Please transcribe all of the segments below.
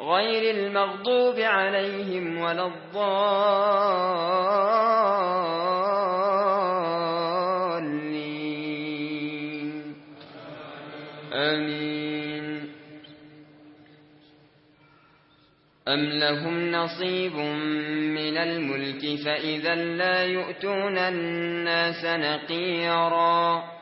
غير المغضوب عليهم ولا الضالين. آمين. أم لهم نصيب من الملك فإذا لا يؤتون الناس نقيراً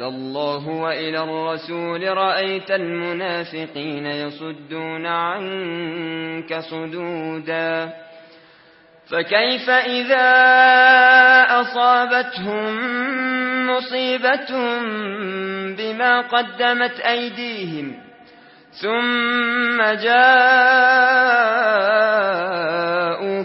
وعد الله وإلى الرسول رأيت المنافقين يصدون عنك صدودا فكيف إذا أصابتهم مصيبة بما قدمت أيديهم ثم جاءوا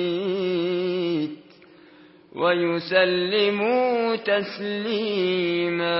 قضيت ويسلموا تسليما